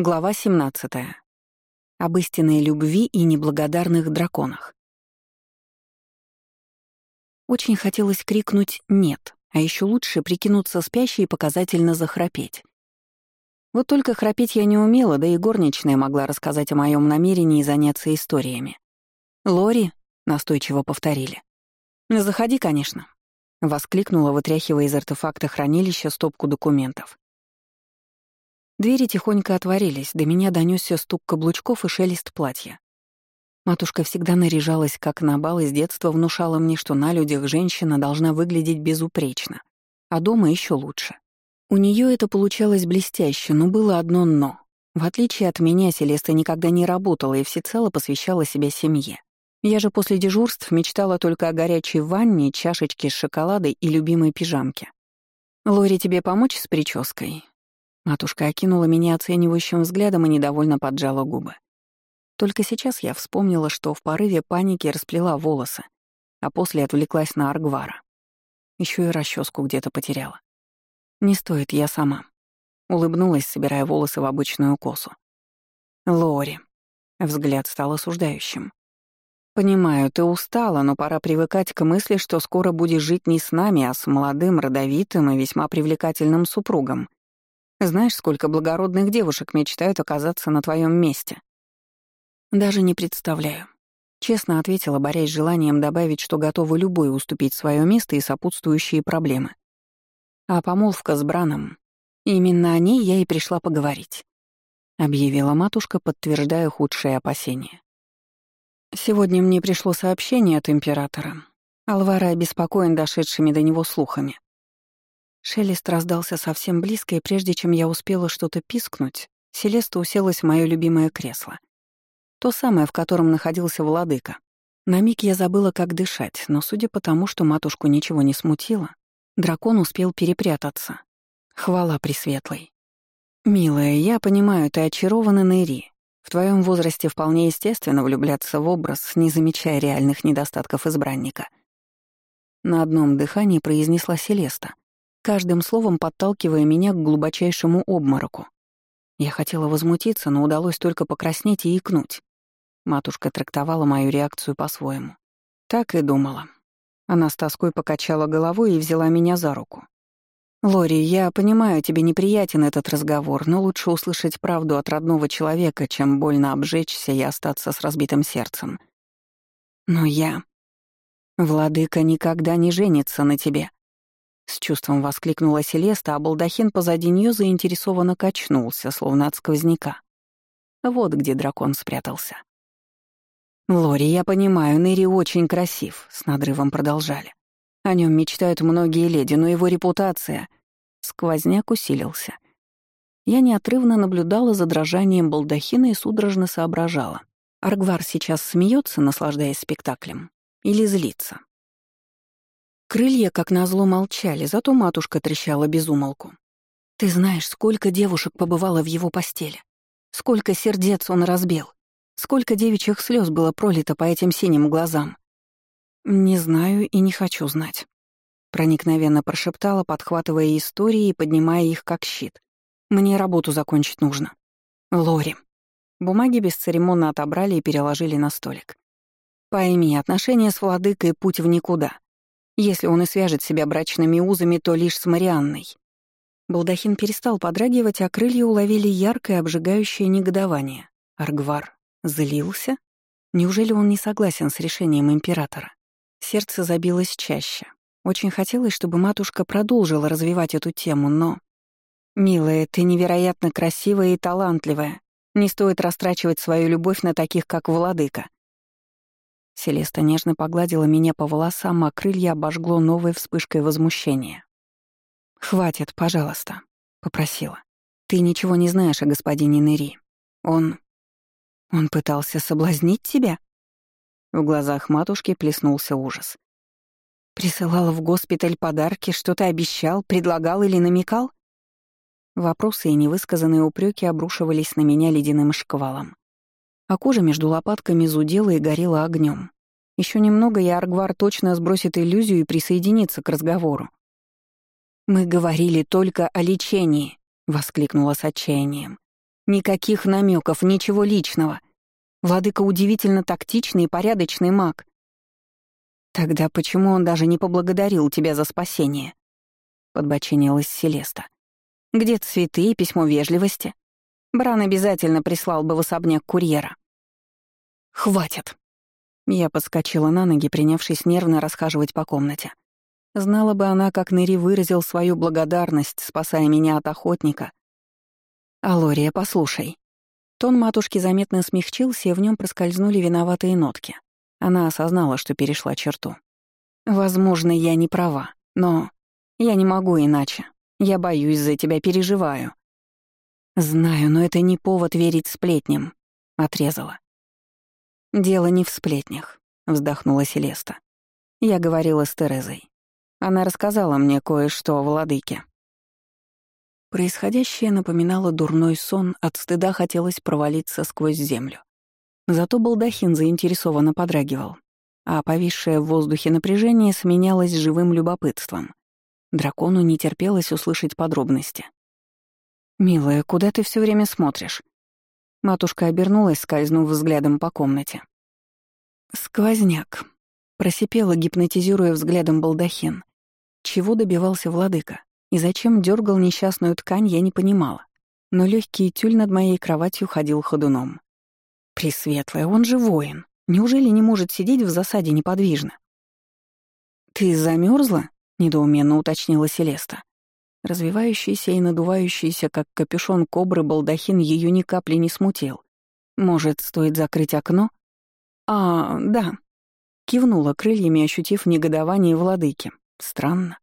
Глава 17. Об истинной любви и неблагодарных драконах. Очень хотелось крикнуть «нет», а еще лучше прикинуться спящей и показательно захрапеть. Вот только храпеть я не умела, да и горничная могла рассказать о моем намерении заняться историями. «Лори», — настойчиво повторили. «Заходи, конечно», — воскликнула, вытряхивая из артефакта хранилища стопку документов. Двери тихонько отворились, до меня донесся стук каблучков и шелест платья. Матушка всегда наряжалась как на бал и с детства внушала мне, что на людях женщина должна выглядеть безупречно, а дома еще лучше. У нее это получалось блестяще, но было одно «но». В отличие от меня, Селеста никогда не работала и всецело посвящала себя семье. Я же после дежурств мечтала только о горячей ванне, чашечке с шоколадой и любимой пижамке. «Лори, тебе помочь с прической?» Матушка окинула меня оценивающим взглядом и недовольно поджала губы. Только сейчас я вспомнила, что в порыве паники расплела волосы, а после отвлеклась на Аргвара. Еще и расческу где-то потеряла. Не стоит, я сама. Улыбнулась, собирая волосы в обычную косу. Лори. Взгляд стал осуждающим. «Понимаю, ты устала, но пора привыкать к мысли, что скоро будешь жить не с нами, а с молодым, родовитым и весьма привлекательным супругом. Знаешь, сколько благородных девушек мечтают оказаться на твоем месте?» «Даже не представляю», — честно ответила, борясь с желанием добавить, что готова любой уступить свое место и сопутствующие проблемы. А помолвка с Браном, именно о ней я и пришла поговорить, — объявила матушка, подтверждая худшие опасения. Сегодня мне пришло сообщение от императора. Алвара обеспокоен дошедшими до него слухами. Шелест раздался совсем близко, и прежде чем я успела что-то пискнуть, Селеста уселась в моё любимое кресло. То самое, в котором находился владыка. На миг я забыла, как дышать, но судя по тому, что матушку ничего не смутило, дракон успел перепрятаться. Хвала Пресветлой. «Милая, я понимаю, ты очарована Нэри. В твоем возрасте вполне естественно влюбляться в образ, не замечая реальных недостатков избранника». На одном дыхании произнесла Селеста — каждым словом подталкивая меня к глубочайшему обмороку. Я хотела возмутиться, но удалось только покраснеть и икнуть. Матушка трактовала мою реакцию по-своему. Так и думала. Она с тоской покачала головой и взяла меня за руку. «Лори, я понимаю, тебе неприятен этот разговор, но лучше услышать правду от родного человека, чем больно обжечься и остаться с разбитым сердцем. Но я... Владыка никогда не женится на тебе», с чувством воскликнула Селеста, а балдахин позади нее заинтересованно качнулся, словно от сквозняка. Вот где дракон спрятался. «Лори, я понимаю, Нэри очень красив», — с надрывом продолжали. О нем мечтают многие леди, но его репутация... Сквозняк усилился. Я неотрывно наблюдала за дрожанием балдахина и судорожно соображала. Аргвар сейчас смеется, наслаждаясь спектаклем, или злится. Крылья, как назло, молчали, зато матушка трещала без умолку. «Ты знаешь, сколько девушек побывало в его постели? Сколько сердец он разбил? Сколько девичьих слез было пролито по этим синим глазам?» «Не знаю и не хочу знать», — проникновенно прошептала, подхватывая истории и поднимая их как щит. «Мне работу закончить нужно». «Лори». Бумаги бесцеремонно отобрали и переложили на столик. «Пойми, отношения с владыкой — путь в никуда. Если он и свяжет себя брачными узами, то лишь с Марианной. Балдахин перестал подрагивать, а крылья уловили яркое обжигающее негодование. Аргвар злился? Неужели он не согласен с решением императора? Сердце забилось чаще. Очень хотелось, чтобы матушка продолжила развивать эту тему, но... «Милая, ты невероятно красивая и талантливая. Не стоит растрачивать свою любовь на таких, как владыка. Селеста нежно погладила меня по волосам, а крылья обожгло новой вспышкой возмущения. «Хватит, пожалуйста», — попросила. «Ты ничего не знаешь о господине Нери. Он... он пытался соблазнить тебя?» В глазах матушки плеснулся ужас. «Присылал в госпиталь подарки, что-то обещал, предлагал или намекал?» Вопросы и невысказанные упреки обрушивались на меня ледяным шквалом а кожа между лопатками зудела и горела огнем. Еще немного, и Аргвар точно сбросит иллюзию и присоединится к разговору. «Мы говорили только о лечении», — воскликнула с отчаянием. Никаких намеков, ничего личного. Владыка удивительно тактичный и порядочный маг. Тогда почему он даже не поблагодарил тебя за спасение? Подбочинилась Селеста. Где цветы и письмо вежливости? Бран обязательно прислал бы в особняк курьера. «Хватит!» Я подскочила на ноги, принявшись нервно расхаживать по комнате. Знала бы она, как Нэри выразил свою благодарность, спасая меня от охотника. «Алория, послушай». Тон матушки заметно смягчился, и в нем проскользнули виноватые нотки. Она осознала, что перешла черту. «Возможно, я не права, но я не могу иначе. Я боюсь за тебя, переживаю». «Знаю, но это не повод верить сплетням», — отрезала. «Дело не в сплетнях», — вздохнула Селеста. Я говорила с Терезой. Она рассказала мне кое-что о владыке. Происходящее напоминало дурной сон, от стыда хотелось провалиться сквозь землю. Зато балдахин заинтересованно подрагивал, а повисшее в воздухе напряжение сменялось живым любопытством. Дракону не терпелось услышать подробности. «Милая, куда ты все время смотришь?» Матушка обернулась, скользнув взглядом по комнате. «Сквозняк», — просипела, гипнотизируя взглядом балдахин. Чего добивался владыка? И зачем дергал несчастную ткань, я не понимала. Но легкий тюль над моей кроватью ходил ходуном. Пресветлая, он же воин. Неужели не может сидеть в засаде неподвижно? «Ты замерзла? недоуменно уточнила Селеста. Развивающийся и надувающийся, как капюшон кобры, балдахин ее ни капли не смутил. Может, стоит закрыть окно? А, да. Кивнула крыльями, ощутив негодование владыки. Странно.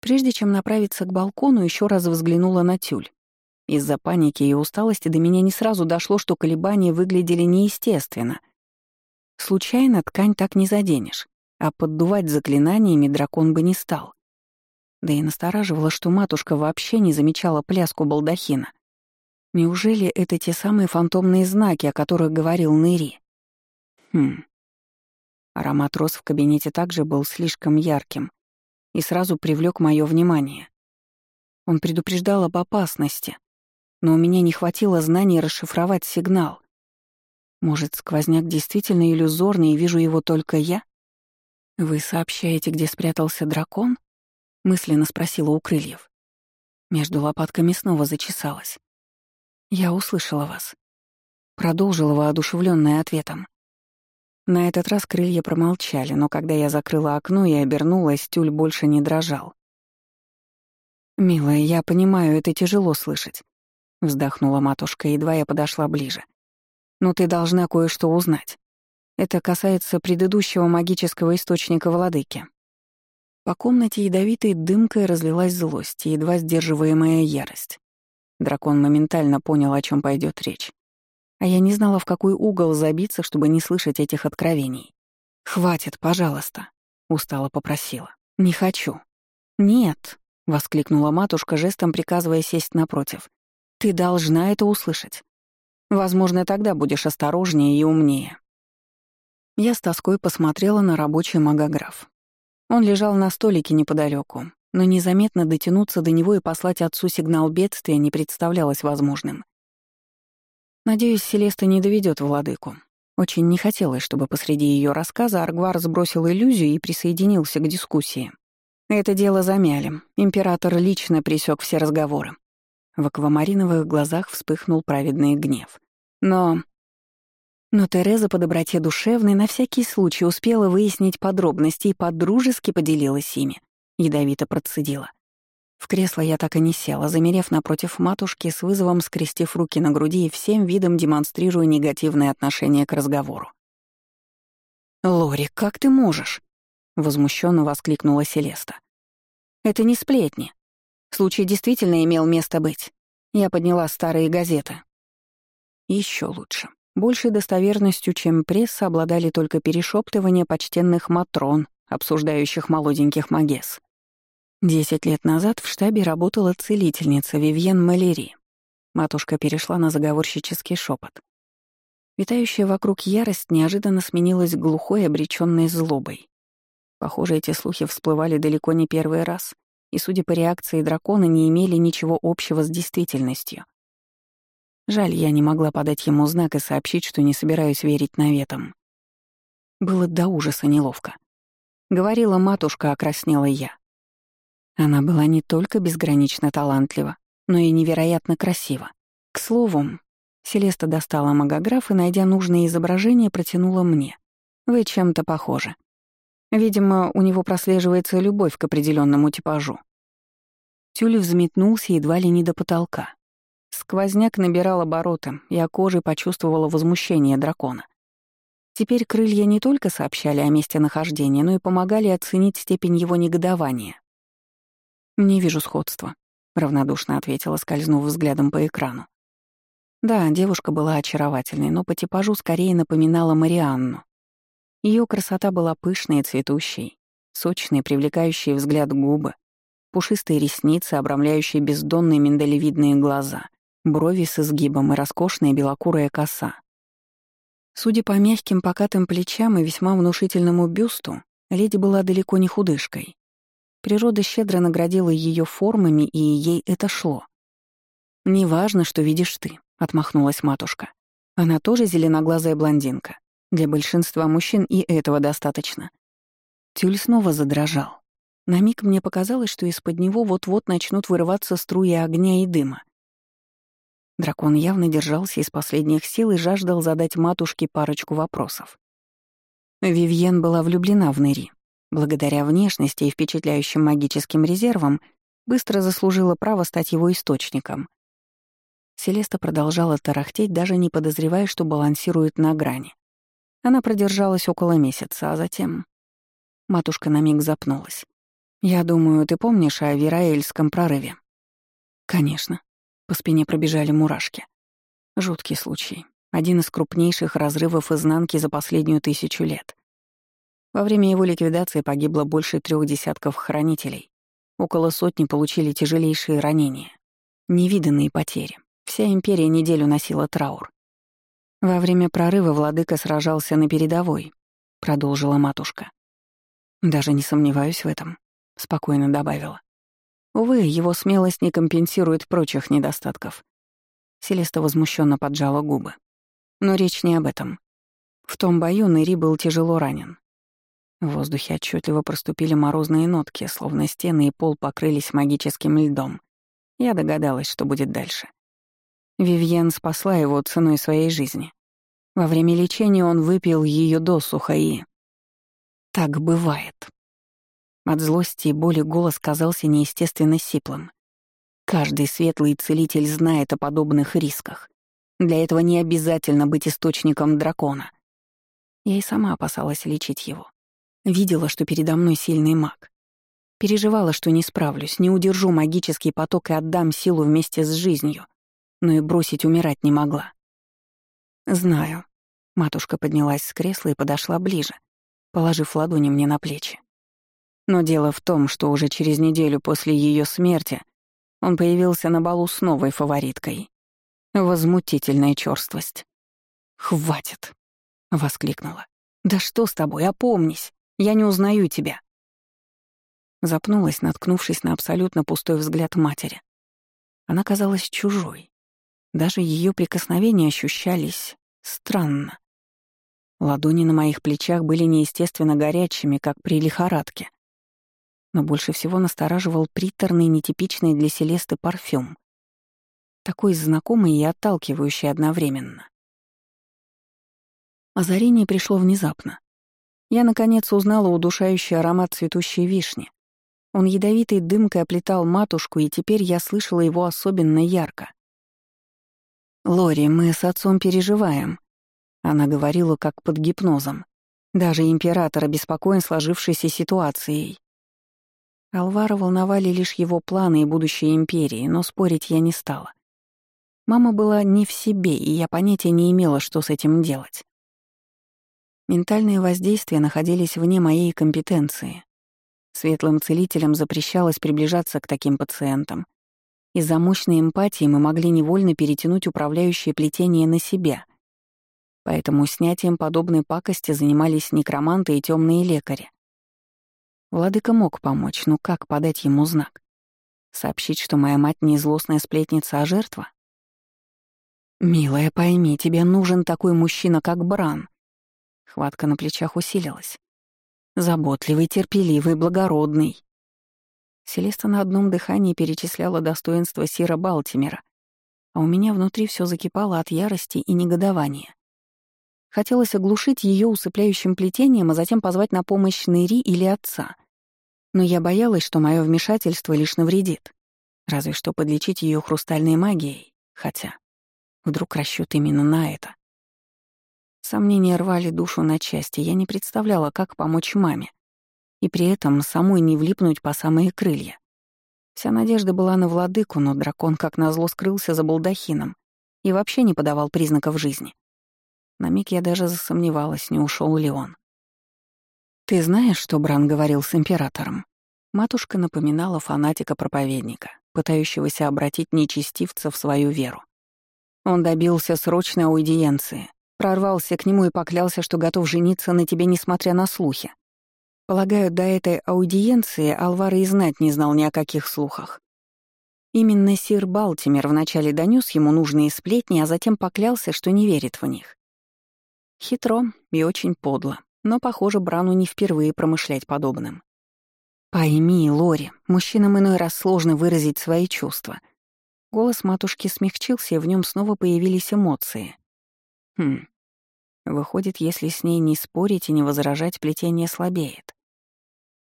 Прежде чем направиться к балкону, еще раз взглянула на тюль. Из-за паники и усталости до меня не сразу дошло, что колебания выглядели неестественно. Случайно ткань так не заденешь, а поддувать заклинаниями дракон бы не стал. Да и настораживало, что матушка вообще не замечала пляску балдахина. Неужели это те самые фантомные знаки, о которых говорил Нэри? Хм. Аромат роз в кабинете также был слишком ярким и сразу привлек мое внимание. Он предупреждал об опасности, но у меня не хватило знаний расшифровать сигнал. Может, сквозняк действительно иллюзорный, и вижу его только я? Вы сообщаете, где спрятался дракон? — мысленно спросила у крыльев. Между лопатками снова зачесалась. «Я услышала вас». Продолжила воодушевленная ответом. На этот раз крылья промолчали, но когда я закрыла окно и обернулась, тюль больше не дрожал. «Милая, я понимаю, это тяжело слышать», — вздохнула матушка, едва я подошла ближе. «Но ты должна кое-что узнать. Это касается предыдущего магического источника владыки. По комнате ядовитой дымкой разлилась злость и едва сдерживаемая ярость. Дракон моментально понял, о чем пойдет речь. А я не знала, в какой угол забиться, чтобы не слышать этих откровений. «Хватит, пожалуйста», — устало попросила. «Не хочу». «Нет», — воскликнула матушка, жестом приказывая сесть напротив. «Ты должна это услышать. Возможно, тогда будешь осторожнее и умнее». Я с тоской посмотрела на рабочий магограф. Он лежал на столике неподалеку, но незаметно дотянуться до него и послать отцу сигнал бедствия не представлялось возможным. Надеюсь, Селеста не доведет владыку. Очень не хотелось, чтобы посреди ее рассказа Аргвар сбросил иллюзию и присоединился к дискуссии. Это дело замяли. Император лично пресек все разговоры. В аквамариновых глазах вспыхнул праведный гнев. Но но Тереза по доброте душевной на всякий случай успела выяснить подробности и подружески поделилась ими. Ядовито процедила. В кресло я так и не села, замерев напротив матушки, с вызовом скрестив руки на груди и всем видом демонстрируя негативное отношение к разговору. «Лори, как ты можешь?» — возмущенно воскликнула Селеста. «Это не сплетни. Случай действительно имел место быть. Я подняла старые газеты». Еще лучше. Большей достоверностью, чем пресса, обладали только перешептывания почтенных матрон, обсуждающих молоденьких магес. Десять лет назад в штабе работала целительница Вивьен Малери. Матушка перешла на заговорщический шепот. Витающая вокруг ярость неожиданно сменилась глухой, обреченной злобой. Похоже, эти слухи всплывали далеко не первый раз, и, судя по реакции дракона, не имели ничего общего с действительностью. Жаль, я не могла подать ему знак и сообщить, что не собираюсь верить наветам. Было до ужаса неловко. Говорила матушка, окраснела я. Она была не только безгранично талантлива, но и невероятно красива. К слову, Селеста достала магограф и, найдя нужное изображение, протянула мне. «Вы чем-то похожи. Видимо, у него прослеживается любовь к определенному типажу». Тюль взметнулся едва ли не до потолка. Сквозняк набирал обороты, я кожей почувствовала возмущение дракона. Теперь крылья не только сообщали о месте нахождения, но и помогали оценить степень его негодования. «Не вижу сходства», — равнодушно ответила, скользнув взглядом по экрану. Да, девушка была очаровательной, но по типажу скорее напоминала Марианну. Ее красота была пышной и цветущей, сочные, привлекающие взгляд губы, пушистые ресницы, обрамляющие бездонные миндалевидные глаза, брови с изгибом и роскошная белокурая коса. Судя по мягким покатым плечам и весьма внушительному бюсту, леди была далеко не худышкой. Природа щедро наградила ее формами, и ей это шло. «Неважно, что видишь ты», — отмахнулась матушка. «Она тоже зеленоглазая блондинка. Для большинства мужчин и этого достаточно». Тюль снова задрожал. На миг мне показалось, что из-под него вот-вот начнут вырываться струи огня и дыма. Дракон явно держался из последних сил и жаждал задать матушке парочку вопросов. Вивьен была влюблена в Нэри. Благодаря внешности и впечатляющим магическим резервам быстро заслужила право стать его источником. Селеста продолжала тарахтеть, даже не подозревая, что балансирует на грани. Она продержалась около месяца, а затем... Матушка на миг запнулась. «Я думаю, ты помнишь о Вераэльском прорыве?» «Конечно», по спине пробежали мурашки. Жуткий случай. Один из крупнейших разрывов изнанки за последнюю тысячу лет. Во время его ликвидации погибло больше трех десятков хранителей. Около сотни получили тяжелейшие ранения. Невиданные потери. Вся империя неделю носила траур. Во время прорыва владыка сражался на передовой, продолжила матушка. Даже не сомневаюсь в этом, спокойно добавила. Увы, его смелость не компенсирует прочих недостатков. Селеста возмущенно поджала губы. Но речь не об этом. В том бою Нэри был тяжело ранен. В воздухе отчетливо проступили морозные нотки, словно стены и пол покрылись магическим льдом. Я догадалась, что будет дальше. Вивьен спасла его ценой своей жизни. Во время лечения он выпил ее досуха и... Так бывает. От злости и боли голос казался неестественно сиплым. Каждый светлый целитель знает о подобных рисках. Для этого не обязательно быть источником дракона. Я и сама опасалась лечить его. Видела, что передо мной сильный маг. Переживала, что не справлюсь, не удержу магический поток и отдам силу вместе с жизнью, но и бросить умирать не могла. «Знаю». Матушка поднялась с кресла и подошла ближе, положив ладони мне на плечи. Но дело в том, что уже через неделю после ее смерти он появился на балу с новой фавориткой. Возмутительная черствость. «Хватит!» — воскликнула. «Да что с тобой? Опомнись! Я не узнаю тебя!» Запнулась, наткнувшись на абсолютно пустой взгляд матери. Она казалась чужой. Даже ее прикосновения ощущались странно. Ладони на моих плечах были неестественно горячими, как при лихорадке но больше всего настораживал приторный, нетипичный для Селесты парфюм. Такой знакомый и отталкивающий одновременно. Озарение пришло внезапно. Я, наконец, узнала удушающий аромат цветущей вишни. Он ядовитой дымкой оплетал матушку, и теперь я слышала его особенно ярко. «Лори, мы с отцом переживаем», — она говорила как под гипнозом. Даже император обеспокоен сложившейся ситуацией. Алвара волновали лишь его планы и будущее империи, но спорить я не стала. Мама была не в себе, и я понятия не имела, что с этим делать. Ментальные воздействия находились вне моей компетенции. Светлым целителям запрещалось приближаться к таким пациентам. Из-за мощной эмпатии мы могли невольно перетянуть управляющее плетение на себя. Поэтому снятием подобной пакости занимались некроманты и темные лекари. Владыка мог помочь, но как подать ему знак? Сообщить, что моя мать не злостная сплетница, а жертва? «Милая, пойми, тебе нужен такой мужчина, как Бран». Хватка на плечах усилилась. «Заботливый, терпеливый, благородный». Селеста на одном дыхании перечисляла достоинства Сира Балтимера, а у меня внутри все закипало от ярости и негодования. Хотелось оглушить ее усыпляющим плетением, а затем позвать на помощь Нэри или отца. Но я боялась, что мое вмешательство лишь навредит. Разве что подлечить ее хрустальной магией. Хотя, вдруг расчет именно на это. Сомнения рвали душу на части, я не представляла, как помочь маме. И при этом самой не влипнуть по самые крылья. Вся надежда была на владыку, но дракон как назло скрылся за балдахином и вообще не подавал признаков жизни. На миг я даже засомневалась, не ушел ли он. «Ты знаешь, что Бран говорил с императором?» Матушка напоминала фанатика-проповедника, пытающегося обратить нечестивца в свою веру. Он добился срочной аудиенции, прорвался к нему и поклялся, что готов жениться на тебе, несмотря на слухи. Полагаю, до этой аудиенции Алвар и знать не знал ни о каких слухах. Именно сир Балтимер вначале донес ему нужные сплетни, а затем поклялся, что не верит в них. Хитро и очень подло, но, похоже, Брану не впервые промышлять подобным. «Пойми, Лори, мужчинам иной раз сложно выразить свои чувства». Голос матушки смягчился, и в нем снова появились эмоции. Хм. Выходит, если с ней не спорить и не возражать, плетение слабеет.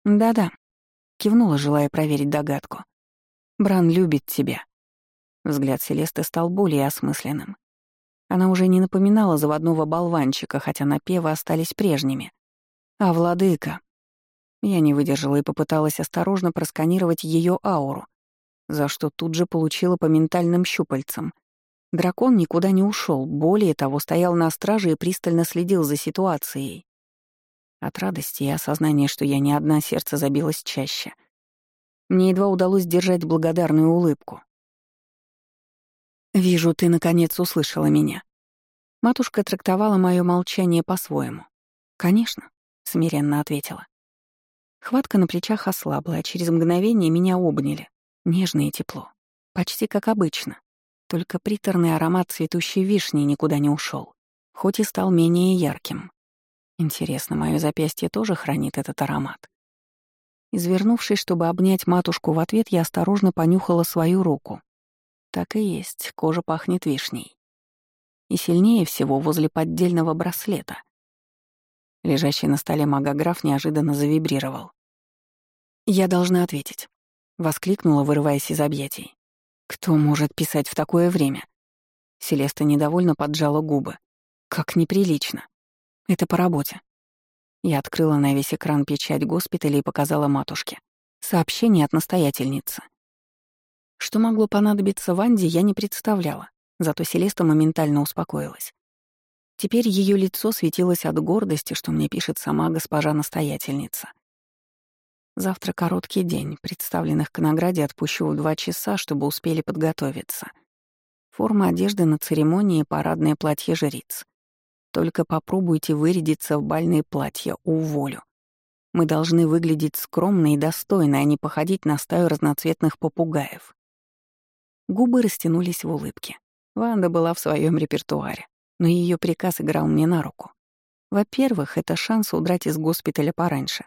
«Да-да», — кивнула, желая проверить догадку. «Бран любит тебя». Взгляд Селесты стал более осмысленным. Она уже не напоминала заводного болванчика, хотя напевы остались прежними. А владыка... Я не выдержала и попыталась осторожно просканировать ее ауру, за что тут же получила по ментальным щупальцам. Дракон никуда не ушел, более того, стоял на страже и пристально следил за ситуацией. От радости и осознания, что я не одна, сердце забилось чаще. Мне едва удалось держать благодарную улыбку. «Вижу, ты наконец услышала меня». Матушка трактовала мое молчание по-своему. «Конечно», — смиренно ответила. Хватка на плечах ослабла, а через мгновение меня обняли. Нежно и тепло. Почти как обычно. Только приторный аромат цветущей вишни никуда не ушел, хоть и стал менее ярким. Интересно, мое запястье тоже хранит этот аромат. Извернувшись, чтобы обнять матушку в ответ, я осторожно понюхала свою руку. Так и есть, кожа пахнет вишней. И сильнее всего возле поддельного браслета. Лежащий на столе магограф неожиданно завибрировал. «Я должна ответить», — воскликнула, вырываясь из объятий. «Кто может писать в такое время?» Селеста недовольно поджала губы. «Как неприлично. Это по работе». Я открыла на весь экран печать госпиталя и показала матушке. Сообщение от настоятельницы. Что могло понадобиться Ванде, я не представляла, зато Селеста моментально успокоилась. Теперь ее лицо светилось от гордости, что мне пишет сама госпожа-настоятельница. Завтра короткий день, представленных к награде отпущу в два часа, чтобы успели подготовиться. Форма одежды на церемонии — парадное платье жриц. Только попробуйте вырядиться в бальные платья, уволю. Мы должны выглядеть скромно и достойно, а не походить на стаю разноцветных попугаев. Губы растянулись в улыбке. Ванда была в своем репертуаре, но ее приказ играл мне на руку. Во-первых, это шанс удрать из госпиталя пораньше,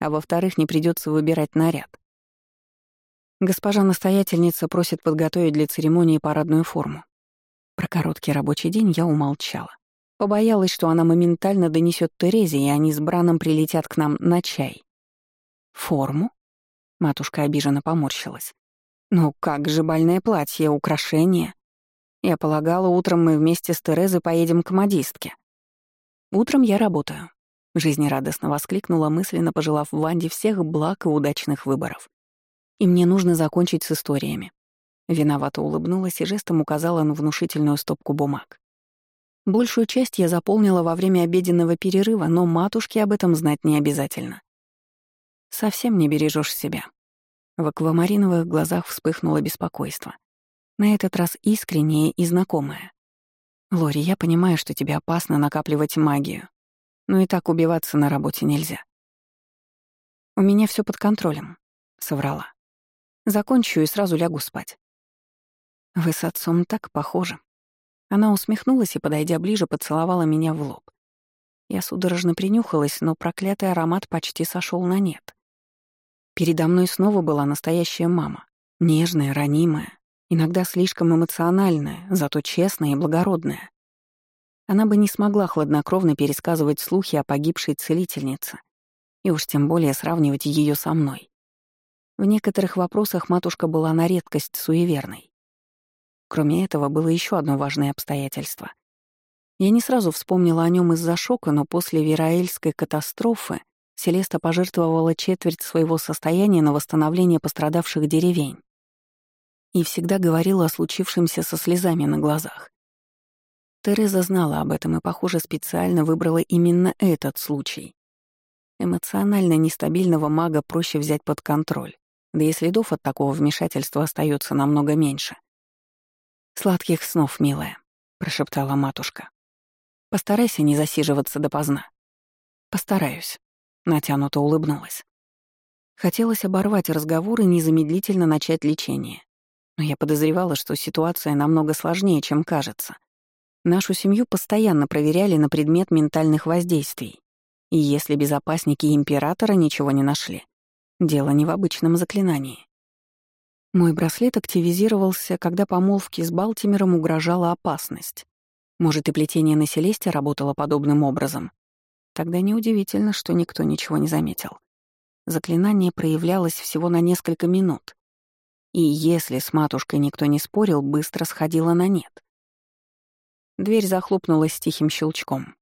а во-вторых, не придется выбирать наряд. Госпожа настоятельница просит подготовить для церемонии парадную форму. Про короткий рабочий день я умолчала. Побоялась, что она моментально донесет Терезе, и они с Браном прилетят к нам на чай. «Форму?» — матушка обиженно поморщилась. «Ну как же больное платье, украшения?» Я полагала, утром мы вместе с Терезой поедем к модистке. Утром я работаю. Жизнерадостно воскликнула мысленно, пожелав Ванде всех благ и удачных выборов. И мне нужно закончить с историями. Виновато улыбнулась и жестом указала на внушительную стопку бумаг. Большую часть я заполнила во время обеденного перерыва, но матушке об этом знать не обязательно. Совсем не бережешь себя. В аквамариновых глазах вспыхнуло беспокойство. На этот раз искреннее и знакомое. «Лори, я понимаю, что тебе опасно накапливать магию, но и так убиваться на работе нельзя». «У меня все под контролем», — соврала. «Закончу и сразу лягу спать». «Вы с отцом так похожи». Она усмехнулась и, подойдя ближе, поцеловала меня в лоб. Я судорожно принюхалась, но проклятый аромат почти сошел на нет. Передо мной снова была настоящая мама. Нежная, ранимая, иногда слишком эмоциональная, зато честная и благородная. Она бы не смогла хладнокровно пересказывать слухи о погибшей целительнице, и уж тем более сравнивать ее со мной. В некоторых вопросах матушка была на редкость суеверной. Кроме этого, было еще одно важное обстоятельство. Я не сразу вспомнила о нем из-за шока, но после Вераэльской катастрофы Селеста пожертвовала четверть своего состояния на восстановление пострадавших деревень и всегда говорила о случившемся со слезами на глазах. Тереза знала об этом и, похоже, специально выбрала именно этот случай. Эмоционально нестабильного мага проще взять под контроль, да и следов от такого вмешательства остается намного меньше. «Сладких снов, милая», — прошептала матушка. «Постарайся не засиживаться допоздна». «Постараюсь», — натянуто улыбнулась. Хотелось оборвать разговор и незамедлительно начать лечение. Но я подозревала, что ситуация намного сложнее, чем кажется. Нашу семью постоянно проверяли на предмет ментальных воздействий. И если безопасники Императора ничего не нашли, дело не в обычном заклинании. Мой браслет активизировался, когда помолвке с Балтимером угрожала опасность. Может, и плетение на Селесте работало подобным образом. Тогда неудивительно, что никто ничего не заметил. Заклинание проявлялось всего на несколько минут. И если с матушкой никто не спорил, быстро сходило на нет. Дверь захлопнулась тихим щелчком.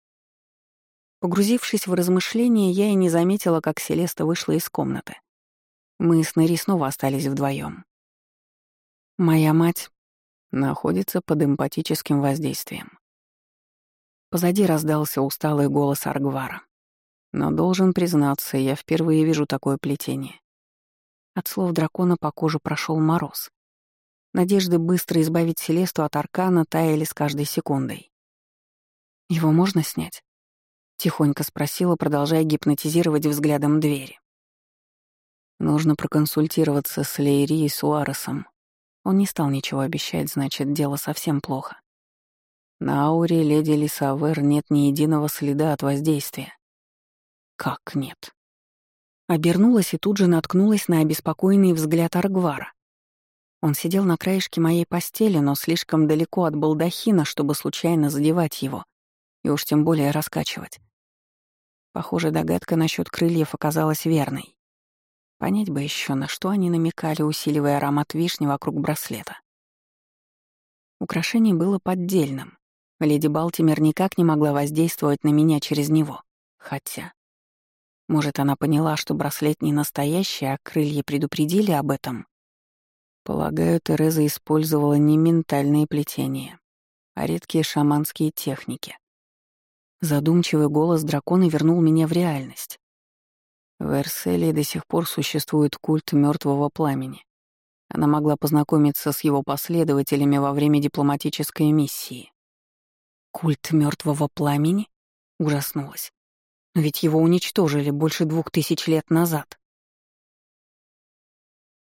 Погрузившись в размышления, я и не заметила, как Селеста вышла из комнаты. Мы с Нэри снова остались вдвоем. Моя мать находится под эмпатическим воздействием. Позади раздался усталый голос Аргвара. Но должен признаться, я впервые вижу такое плетение. От слов дракона по коже прошел мороз. Надежды быстро избавить Селесту от аркана таяли с каждой секундой. «Его можно снять?» — тихонько спросила, продолжая гипнотизировать взглядом двери. «Нужно проконсультироваться с Лейри и Суаресом», он не стал ничего обещать, значит, дело совсем плохо. На ауре леди Лисавер нет ни единого следа от воздействия. Как нет? Обернулась и тут же наткнулась на обеспокоенный взгляд Аргвара. Он сидел на краешке моей постели, но слишком далеко от балдахина, чтобы случайно задевать его, и уж тем более раскачивать. Похоже, догадка насчет крыльев оказалась верной. Понять бы еще, на что они намекали, усиливая аромат вишни вокруг браслета. Украшение было поддельным. Леди Балтимер никак не могла воздействовать на меня через него. Хотя... Может, она поняла, что браслет не настоящий, а крылья предупредили об этом? Полагаю, Тереза использовала не ментальные плетения, а редкие шаманские техники. Задумчивый голос дракона вернул меня в реальность. В Эрселии до сих пор существует культ мертвого пламени. Она могла познакомиться с его последователями во время дипломатической миссии. «Культ мертвого пламени?» — ужаснулась. «Но ведь его уничтожили больше двух тысяч лет назад».